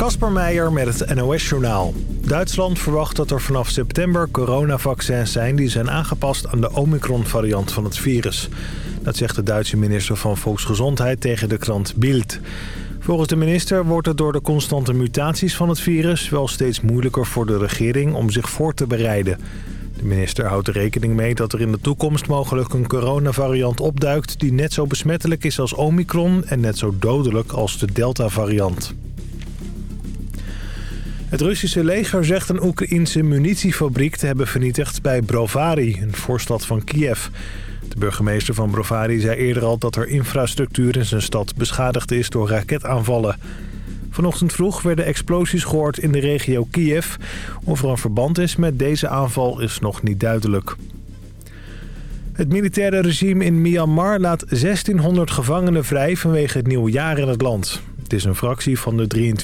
Kasper Meijer met het NOS-journaal. Duitsland verwacht dat er vanaf september coronavaccins zijn... die zijn aangepast aan de Omicron-variant van het virus. Dat zegt de Duitse minister van Volksgezondheid tegen de krant Bild. Volgens de minister wordt het door de constante mutaties van het virus... wel steeds moeilijker voor de regering om zich voor te bereiden. De minister houdt er rekening mee dat er in de toekomst mogelijk een coronavariant opduikt... die net zo besmettelijk is als Omicron en net zo dodelijk als de Delta-variant. Het Russische leger zegt een Oekraïense munitiefabriek te hebben vernietigd bij Brovary, een voorstad van Kiev. De burgemeester van Brovary zei eerder al dat er infrastructuur in zijn stad beschadigd is door raketaanvallen. Vanochtend vroeg werden explosies gehoord in de regio Kiev. Of er een verband is met deze aanval is nog niet duidelijk. Het militaire regime in Myanmar laat 1600 gevangenen vrij vanwege het nieuwe jaar in het land. Het is een fractie van de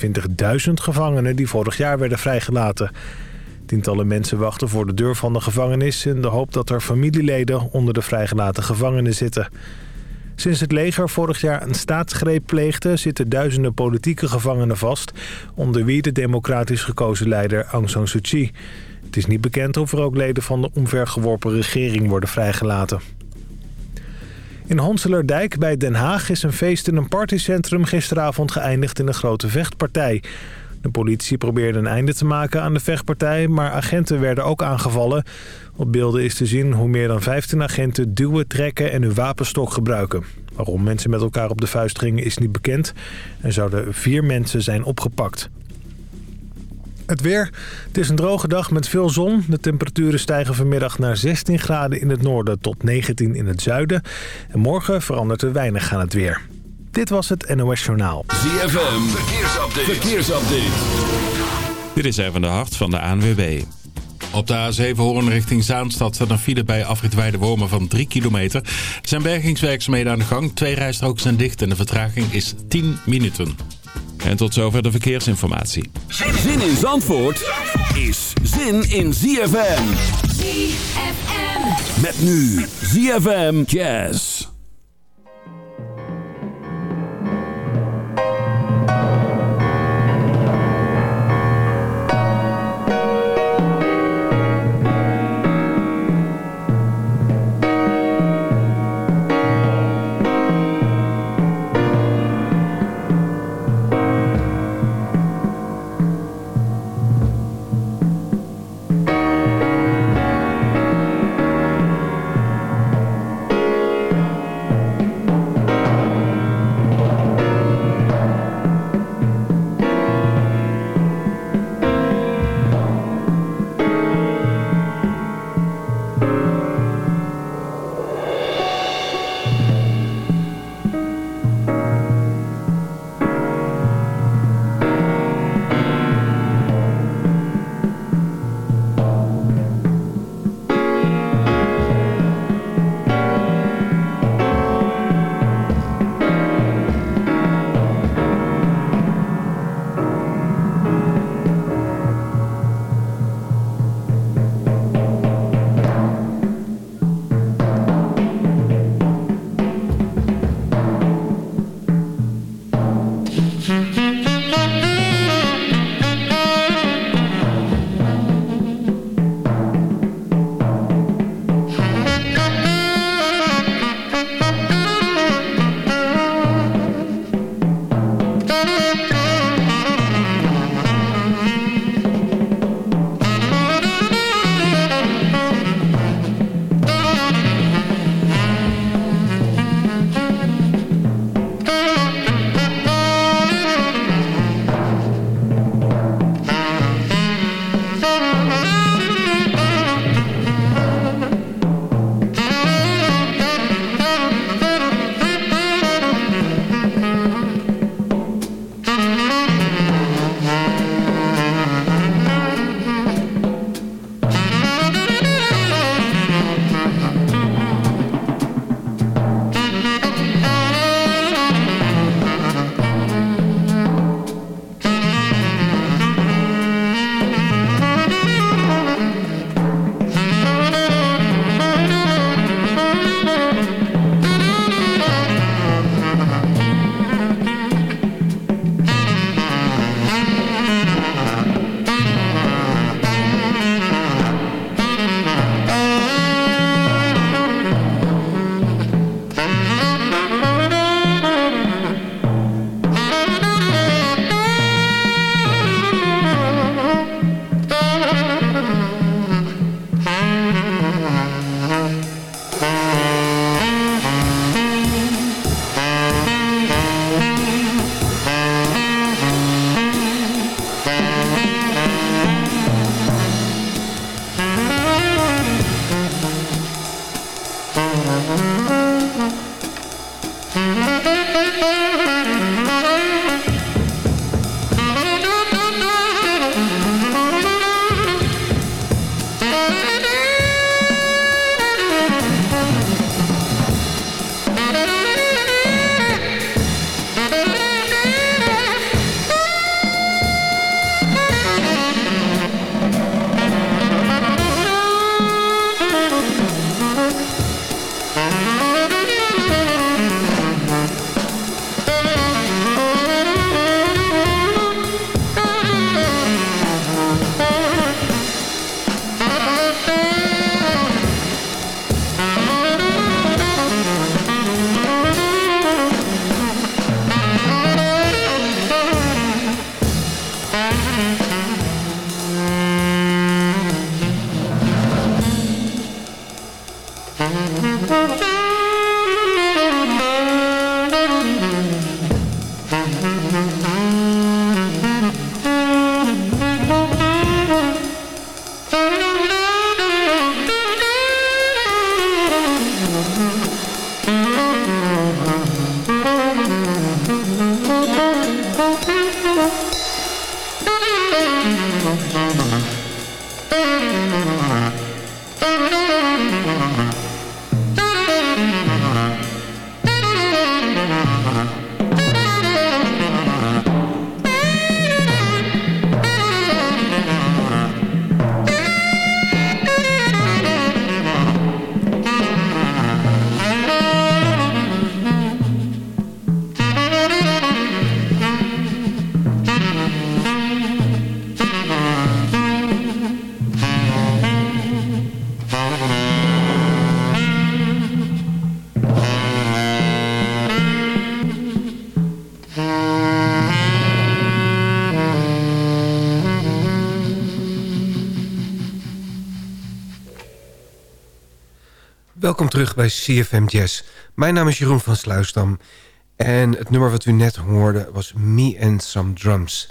23.000 gevangenen die vorig jaar werden vrijgelaten. Tientallen mensen wachten voor de deur van de gevangenis... in de hoop dat er familieleden onder de vrijgelaten gevangenen zitten. Sinds het leger vorig jaar een staatsgreep pleegde... zitten duizenden politieke gevangenen vast... onder wie de democratisch gekozen leider Aung San Suu Kyi. Het is niet bekend of er ook leden van de omvergeworpen regering worden vrijgelaten. In Honselerdijk bij Den Haag is een feest in een partycentrum gisteravond geëindigd in een grote vechtpartij. De politie probeerde een einde te maken aan de vechtpartij, maar agenten werden ook aangevallen. Op beelden is te zien hoe meer dan 15 agenten duwen, trekken en hun wapenstok gebruiken. Waarom mensen met elkaar op de vuist gingen is niet bekend. Er zouden vier mensen zijn opgepakt. Het weer. Het is een droge dag met veel zon. De temperaturen stijgen vanmiddag naar 16 graden in het noorden tot 19 in het zuiden. En morgen verandert er weinig aan het weer. Dit was het NOS Journaal. ZFM. Verkeersupdate. Verkeersupdate. Dit is even de hart van de ANWB. Op de A7 Hoorn richting Zaanstad staat een file bij afrit Wormen van 3 kilometer. Er zijn bergingswerkzaamheden aan de gang. Twee rijstroken zijn dicht en de vertraging is 10 minuten. En tot zover de verkeersinformatie. Zin in Zandvoort is zin in ZFM. ZFM. Met nu ZFM Jazz. MUZIEK Welkom terug bij CFM Jazz. Mijn naam is Jeroen van Sluisdam. En het nummer wat u net hoorde was Me and Some Drums.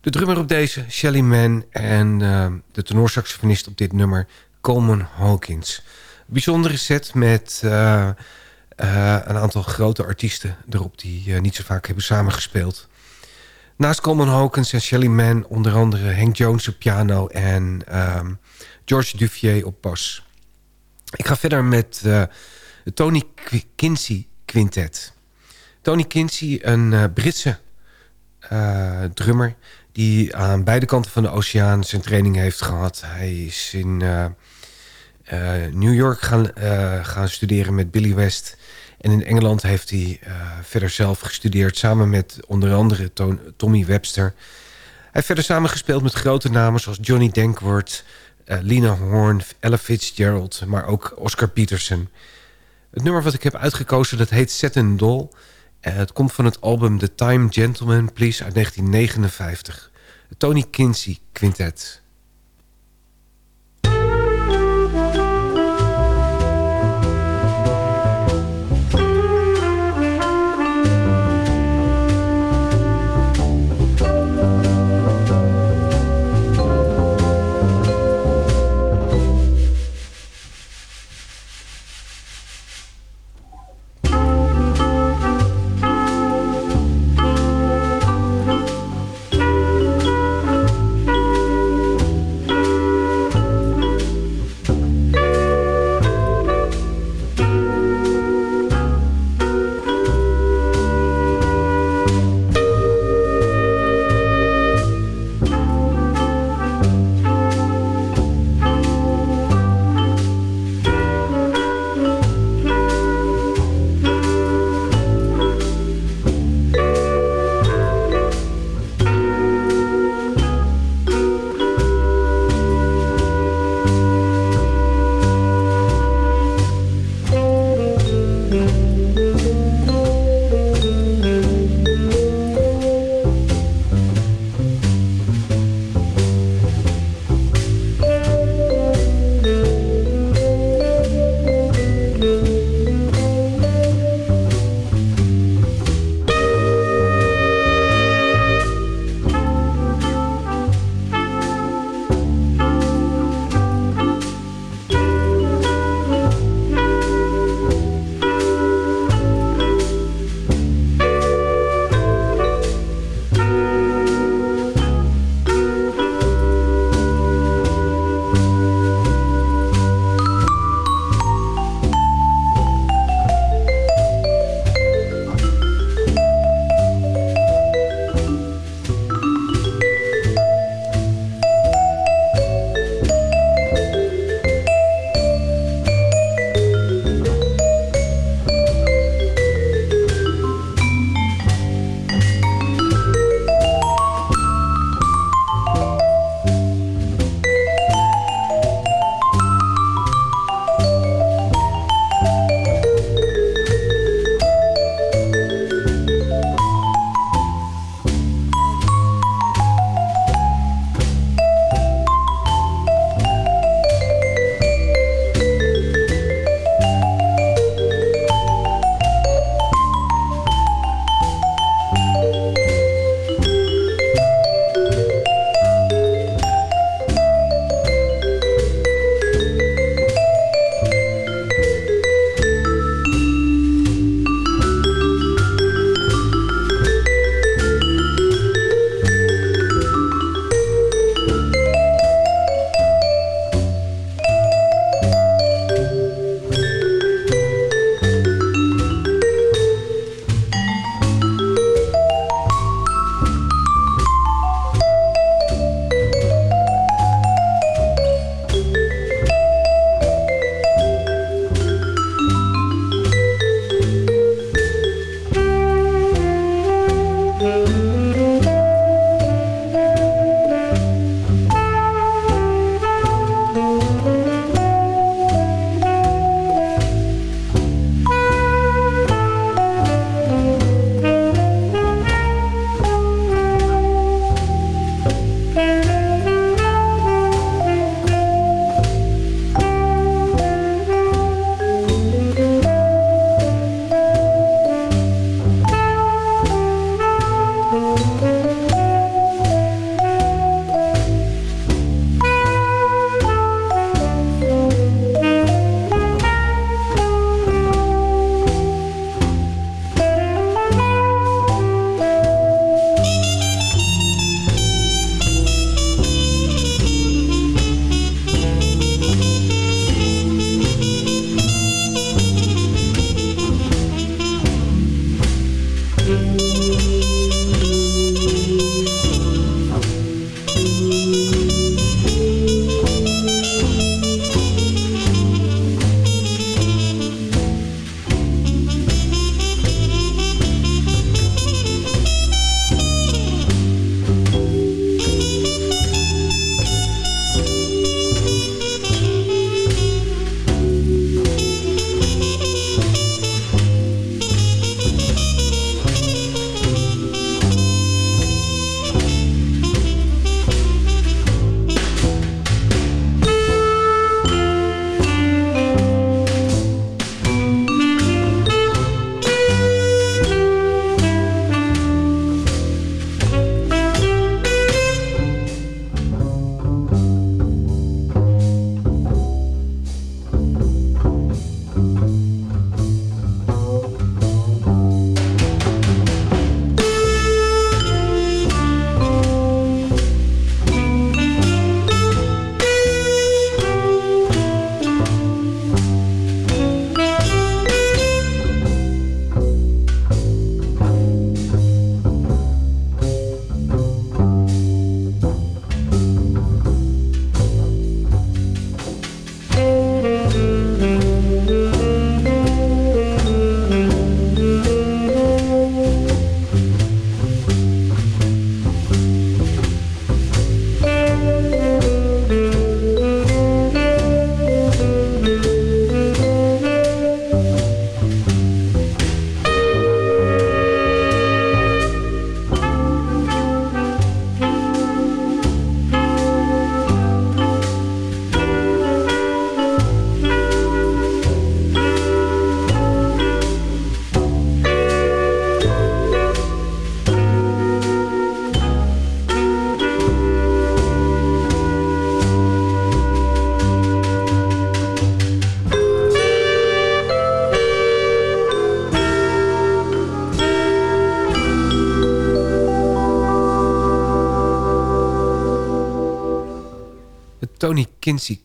De drummer op deze, Shelly Mann. En uh, de tenorsaxofonist op dit nummer, Coleman Hawkins. bijzondere set met uh, uh, een aantal grote artiesten erop... die niet zo vaak hebben samengespeeld. Naast Coleman Hawkins en Shelly Mann onder andere Hank Jones op piano... en ehm, George Duvier op bas. Ik ga verder met uh, Tony Kinsey Quintet. Tony Kinsey, een uh, Britse uh, drummer... die aan beide kanten van de oceaan zijn training heeft gehad. Hij is in New York gaan, gaan studeren met Billy West... En in Engeland heeft hij verder zelf gestudeerd... samen met onder andere Tommy Webster. Hij heeft verder samengespeeld met grote namen zoals Johnny Dankworth... Uh, Lina Horn, Ella Fitzgerald, maar ook Oscar Peterson. Het nummer wat ik heb uitgekozen, dat heet Set and Doll. Het komt van het album The Time Gentleman Please uit 1959. Tony Kinsey Quintet.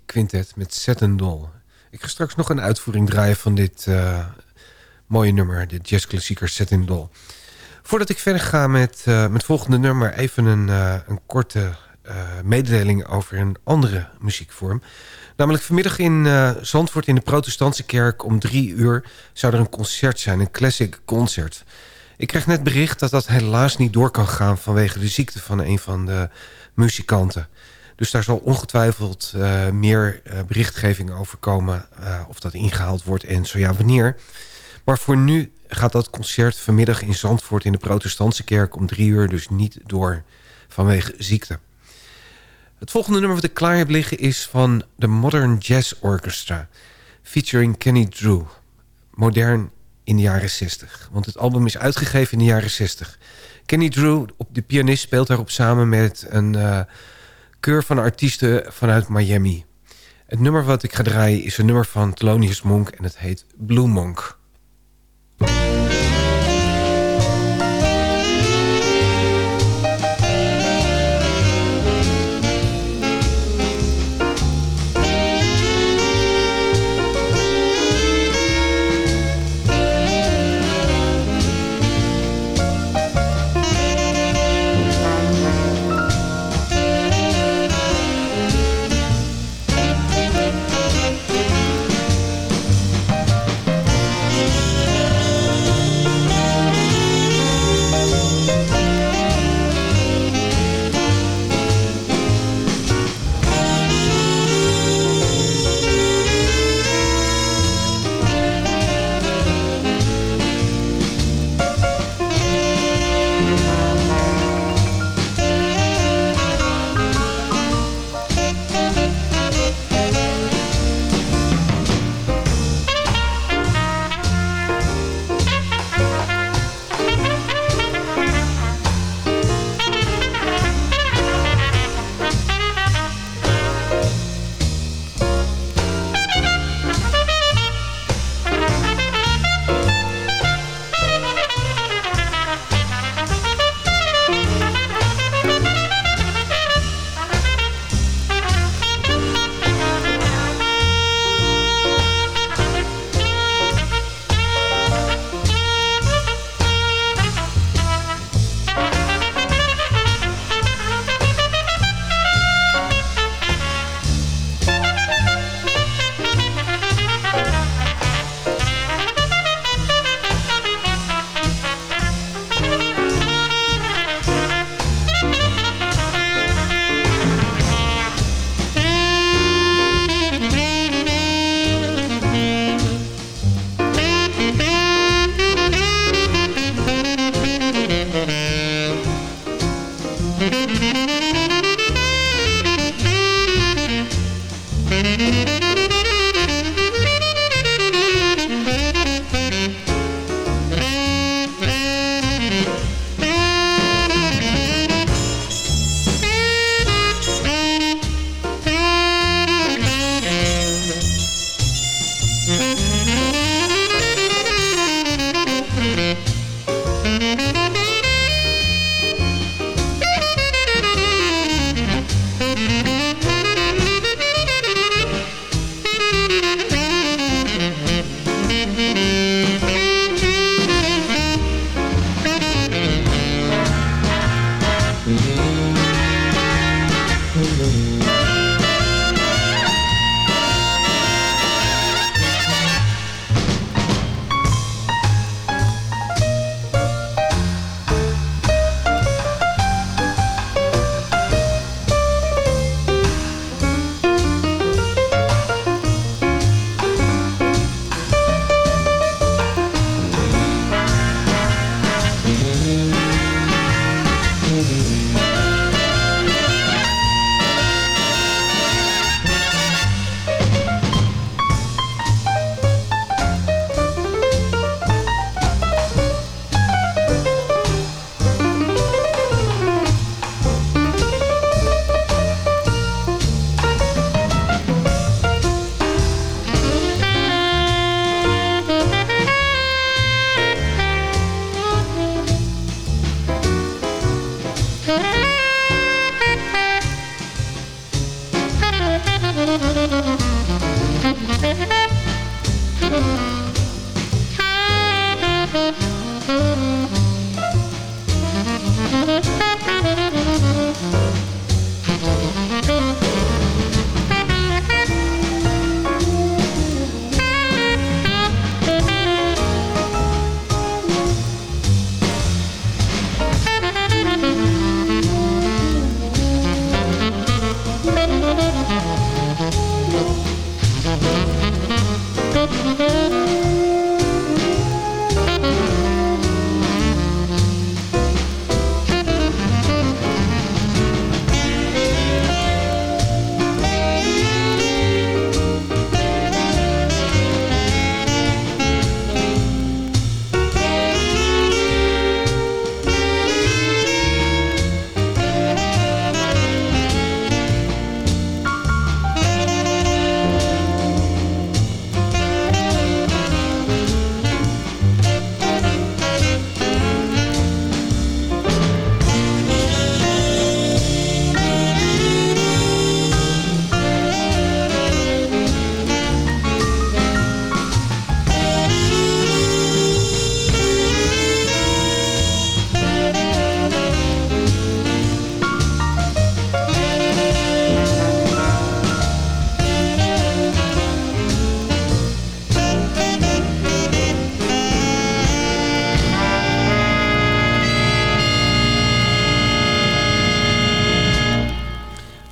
Quintet met Set and Doll. Ik ga straks nog een uitvoering draaien van dit uh, mooie nummer, de jazzklassieker Set and Doll. Voordat ik verder ga met, uh, met het volgende nummer... even een, uh, een korte mededeling over een andere muziekvorm. Namelijk vanmiddag in Zandvoort in de protestantse kerk... om drie uur zou er een concert zijn, een classic concert... Ik kreeg net bericht dat dat helaas niet door kan gaan... vanwege de ziekte van een van de muzikanten. Dus daar zal ongetwijfeld uh, meer uh, berichtgeving over komen... Uh, of dat ingehaald wordt en zo ja, wanneer. Maar voor nu gaat dat concert vanmiddag in Zandvoort... in de protestantse kerk om drie uur dus niet door vanwege ziekte. Het volgende nummer wat ik klaar heb liggen is van de Modern Jazz Orchestra... featuring Kenny Drew. Modern in de jaren 60. Want het album is uitgegeven in de jaren 60. Kenny Drew, op de pianist, speelt daarop samen met een keur van artiesten vanuit Miami. Het nummer wat ik ga draaien is een nummer van Thelonious Monk en het heet Blue Monk.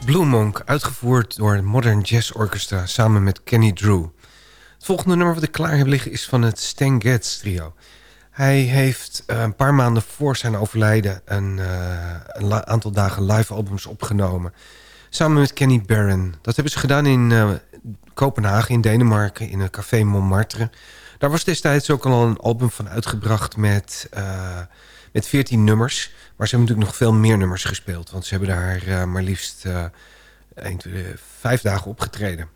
Blue Monk, uitgevoerd door het Modern Jazz Orchestra samen met Kenny Drew. Het volgende nummer wat ik klaar heb liggen is van het Stan Getz trio. Hij heeft uh, een paar maanden voor zijn overlijden een, uh, een aantal dagen live albums opgenomen. Samen met Kenny Barron. Dat hebben ze gedaan in uh, Kopenhagen in Denemarken in een café Montmartre. Daar was destijds ook al een album van uitgebracht met, met 14 nummers. Maar ze hebben natuurlijk nog veel meer nummers gespeeld. Want ze hebben daar uh, maar liefst 1, 2, 5 dagen opgetreden.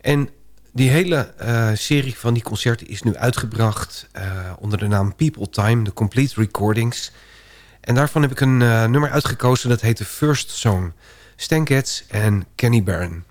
En die hele uh, serie van die concerten is nu uitgebracht onder de naam People Time, de Complete Recordings. En daarvan heb ik een nummer uitgekozen dat heet The First Song. Stan Getz en Kenny Barron.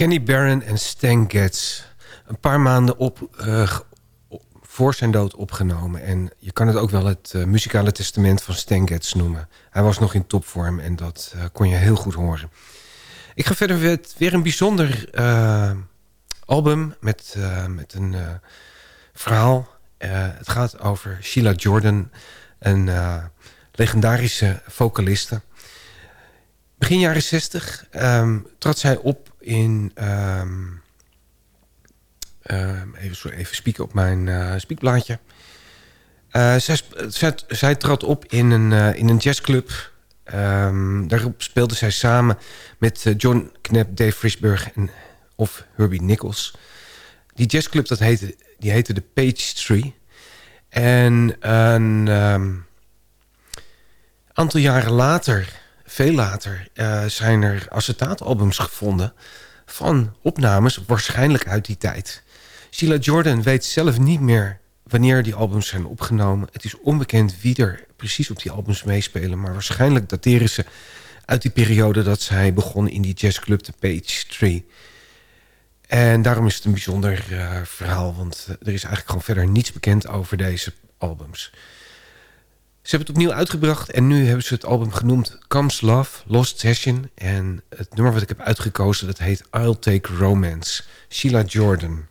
Kenny Barron en Stan Getz. Een paar maanden op, uh, voor zijn dood opgenomen. En je kan het ook wel het uh, muzikale testament van Stan Getz noemen. Hij was nog in topvorm en dat uh, kon je heel goed horen. Ik ga verder met weer een bijzonder album met, met een verhaal. het gaat over Sheila Jordan, een legendarische vocaliste. Begin jaren 60 um, trad zij op in... Um, um, even, even spieken op mijn uh, spiekblaadje. Uh, zij, zij, trad op in een, uh, in een jazzclub. daarop speelde zij samen met John Knapp, Dave Frisberg en, of Herbie Nichols. Die jazzclub dat heette, die heette de Page. En een aantal jaren later veel later uh, zijn er acetaatalbums gevonden... van opnames waarschijnlijk uit die tijd. Sheila Jordan weet zelf niet meer wanneer die albums zijn opgenomen. Het is onbekend wie er precies op die albums meespelen... maar waarschijnlijk dateren ze uit die periode dat zij begon in die jazzclub de Page Tree. En daarom is het een bijzonder uh, verhaal... want er is eigenlijk gewoon verder niets bekend over deze albums... Ze hebben het opnieuw uitgebracht en nu hebben ze het album genoemd Comes Love, Lost Session. En het nummer wat ik heb uitgekozen dat heet I'll Take Romance, Sheila Jordan.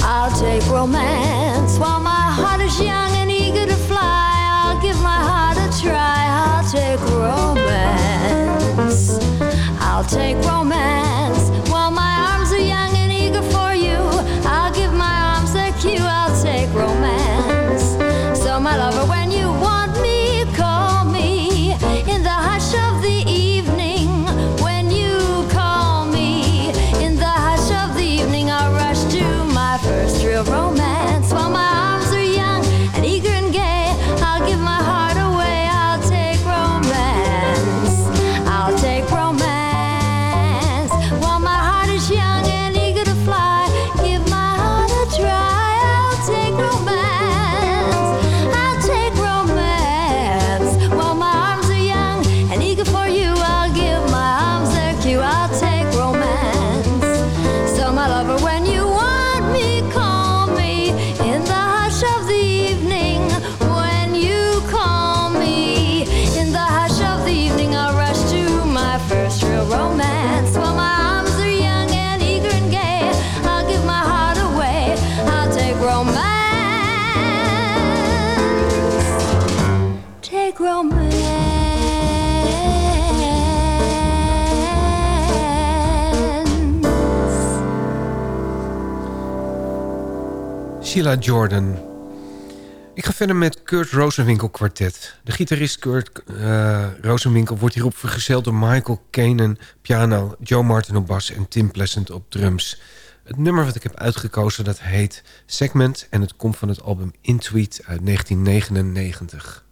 I'll take romance take romance Sheila Jordan. Ik ga verder met Kurt Rosenwinkel kwartet. De gitarist Kurt uh, Rosenwinkel wordt hierop vergezeld door Michael Kanen piano... Joe Martin op bas en Tim Pleasant op drums. Het nummer wat ik heb uitgekozen dat heet Segment... en het komt van het album Intweet uit 1999.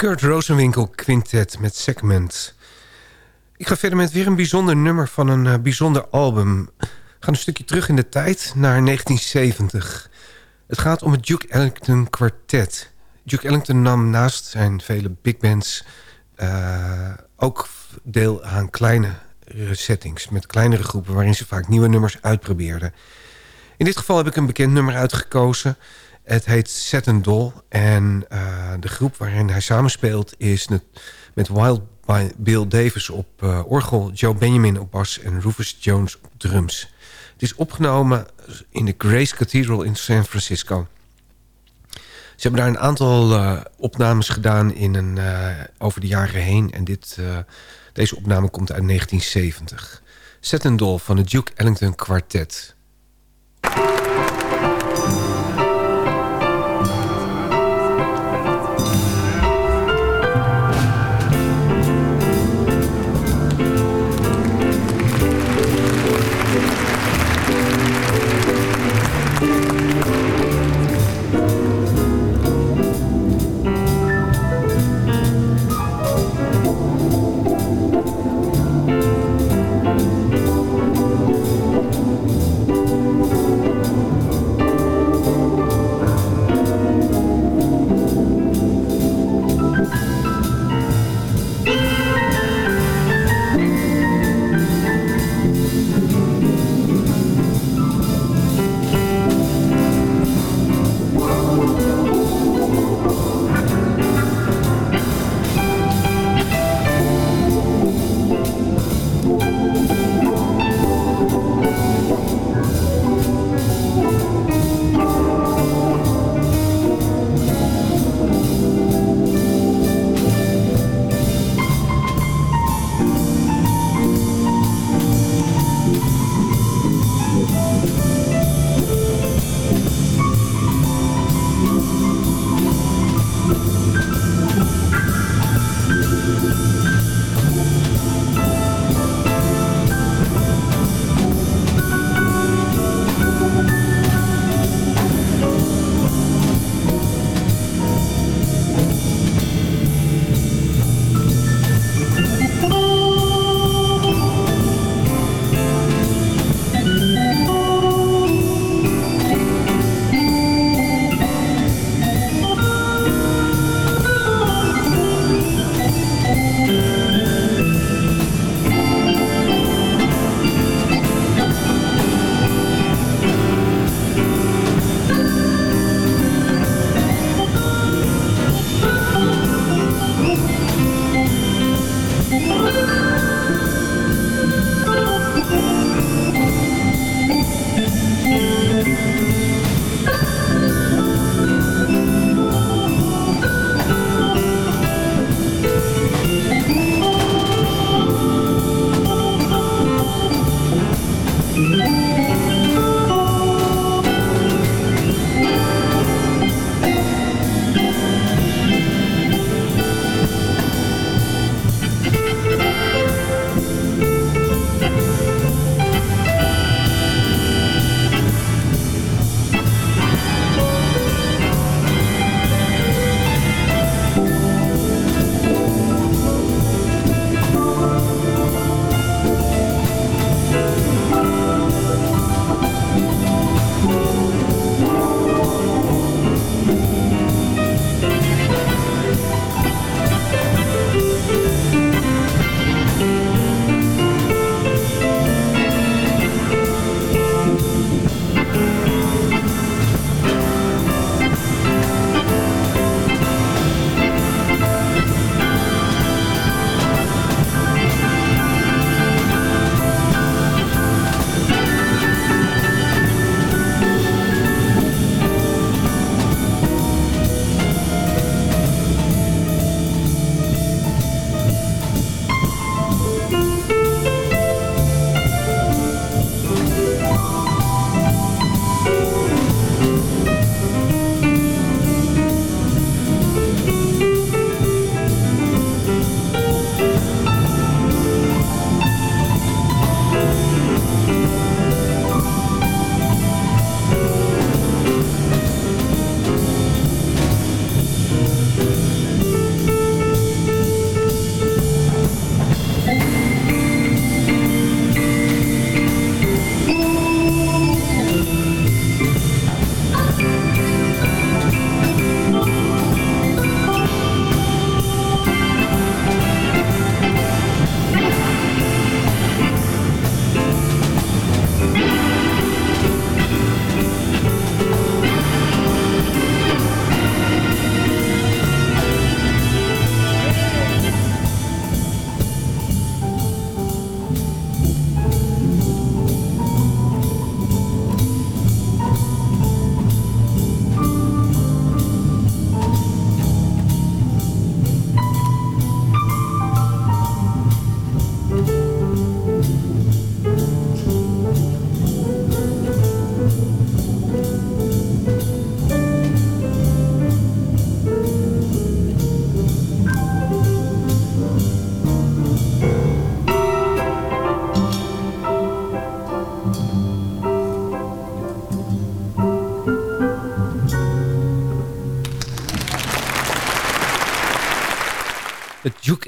Kurt Rosenwinkel Quintet met Segment. Ik ga verder met weer een bijzonder nummer van een uh, bijzonder album. We gaan een stukje terug in de tijd naar 1970. Het gaat om het Duke Ellington Quartet. Duke Ellington nam naast zijn vele big bands... Uh, ook deel aan kleine settings... met kleinere groepen waarin ze vaak nieuwe nummers uitprobeerden. In dit geval heb ik een bekend nummer uitgekozen... Het heet Set and Doll. En uh, de groep waarin hij samenspeelt is met Wild Bill Davis op uh, orgel... Joe Benjamin op bas en Rufus Jones op drums. Het is opgenomen in de Grace Cathedral in San Francisco. Ze hebben daar een aantal uh, opnames gedaan in een, over de jaren heen. En dit, deze opname komt uit 1970. Set and Doll van het Duke Ellington Quartet...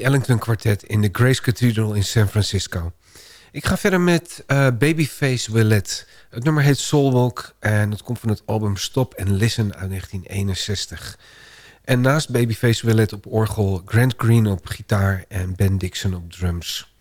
Ellington Quartet in de Grace Cathedral in San Francisco. Ik ga verder met uh, Babyface Willette. Het nummer heet Soulwalk en het komt van het album Stop and Listen uit 1961. En naast Babyface Willette op orgel, Grant Green op gitaar en Ben Dixon op drums.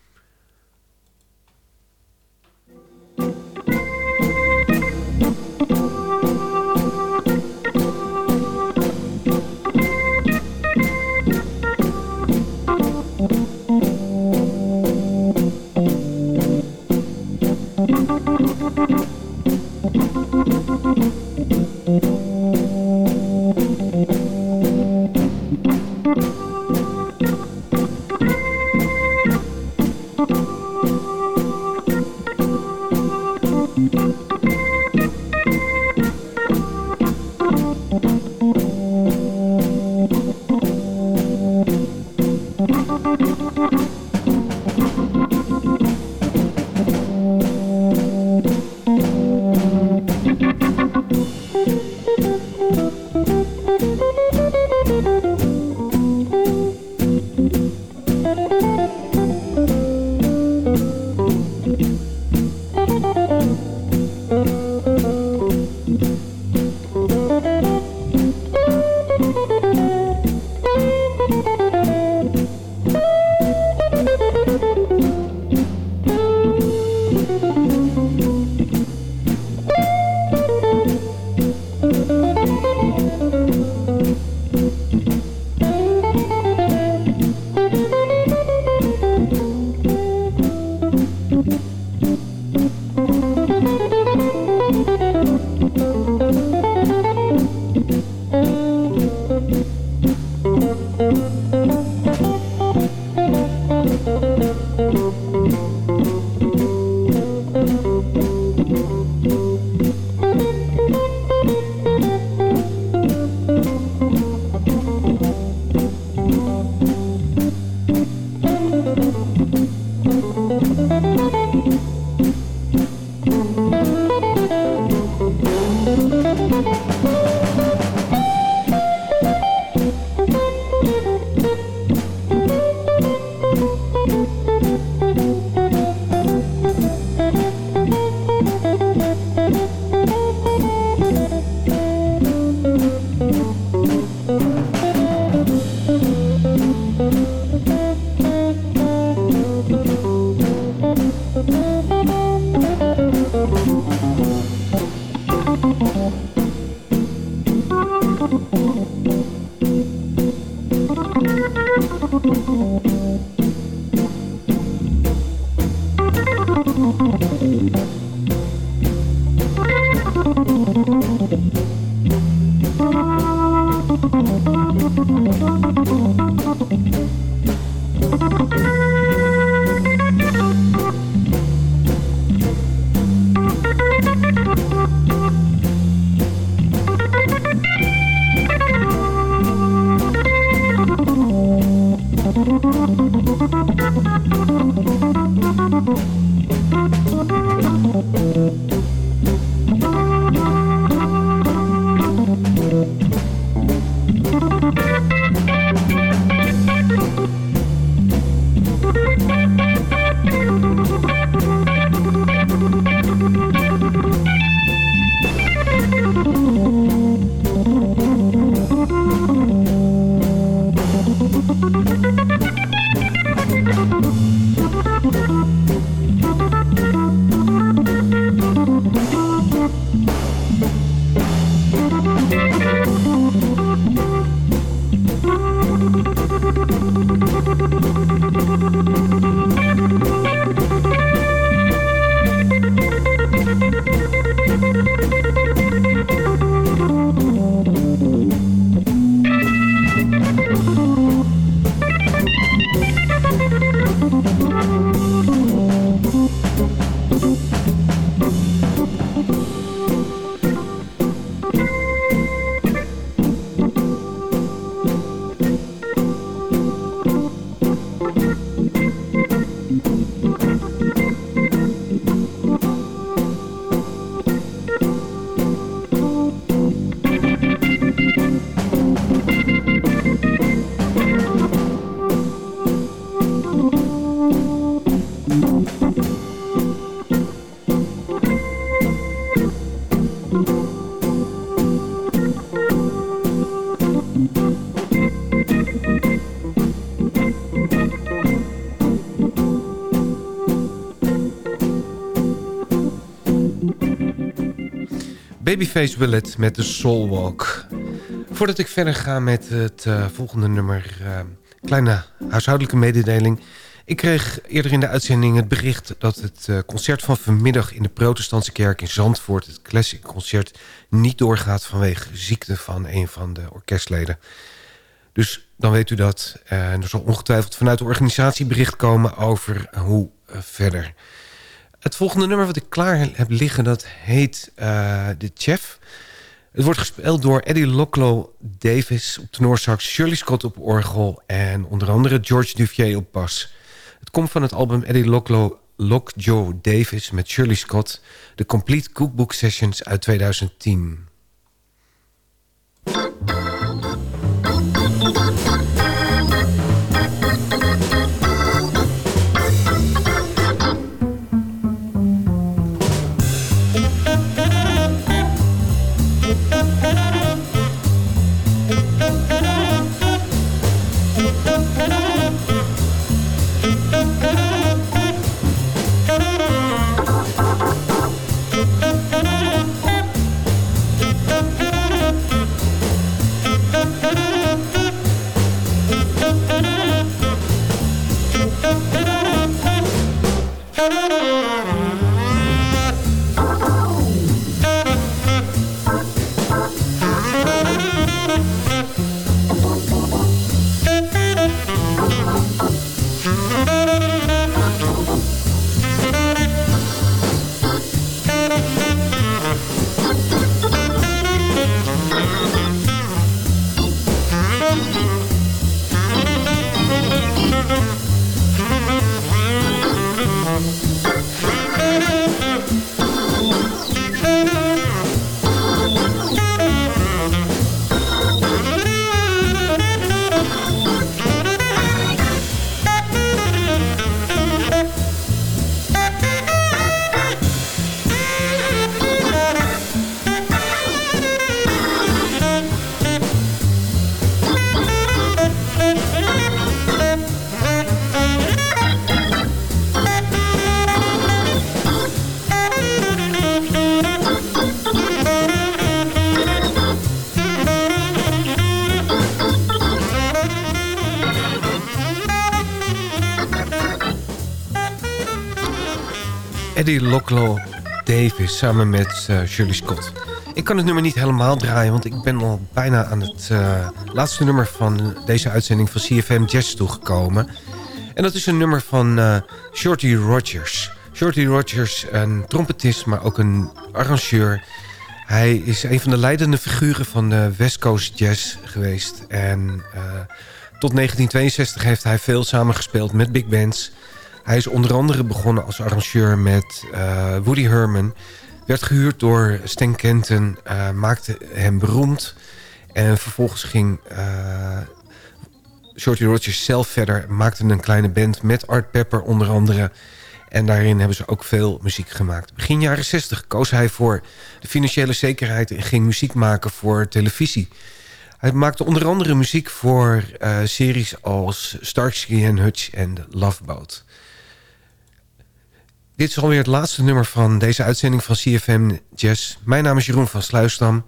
Babyface Willet met de Soul Walk. Voordat ik verder ga met het uh, volgende nummer... Uh, kleine huishoudelijke mededeling. Ik kreeg eerder in de uitzending het bericht... dat het uh, concert van vanmiddag in de protestantse kerk in Zandvoort... het Classic Concert niet doorgaat vanwege ziekte van een van de orkestleden. Dus dan weet u dat. er zal ongetwijfeld vanuit de organisatie bericht komen over hoe verder... Het volgende nummer wat ik klaar heb liggen, dat heet uh, The Chef. Het wordt gespeeld door Eddie Locklow Davis op tenorsax, Shirley Scott op orgel en onder andere George Duvier op bas. Het komt van het album Eddie Locklow Lock Joe Davis met Shirley Scott, The Complete Cookbook Sessions uit 2010. Eddie Locklow Davis samen met uh, Shirley Scott. Ik kan het nummer niet helemaal draaien, want ik ben al bijna aan het uh, laatste nummer van deze uitzending van CFM Jazz toegekomen. En dat is een nummer van uh, Shorty Rogers. Shorty Rogers, een trompetist, maar ook een arrangeur. Hij is een van de leidende figuren van de West Coast Jazz geweest. En tot 1962 heeft hij veel samengespeeld met big bands... Hij is onder andere begonnen als arrangeur met uh, Woody Herman. Werd gehuurd door Stan Kenton, uh, maakte hem beroemd. En vervolgens ging Shorty Rogers zelf verder. Maakte een kleine band met Art Pepper onder andere. En daarin hebben ze ook veel muziek gemaakt. Begin jaren 60 koos hij voor de financiële zekerheid... en ging muziek maken voor televisie. Hij maakte onder andere muziek voor series als Starsky Hutch en Love Boat. Dit is alweer het laatste nummer van deze uitzending van CFM Jazz. Mijn naam is Jeroen van Sluisdam.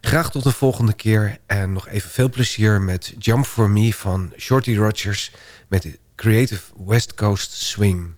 Graag tot de volgende keer. En nog even veel plezier met Jump For Me van Shorty Rogers... met de Creative West Coast Swing.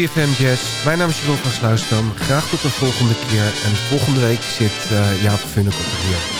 CFM Jazz. Mijn naam is Jeroen van Sluisdam. Graag tot de volgende keer. En volgende week zit uh, Jaap Funnek op de hier.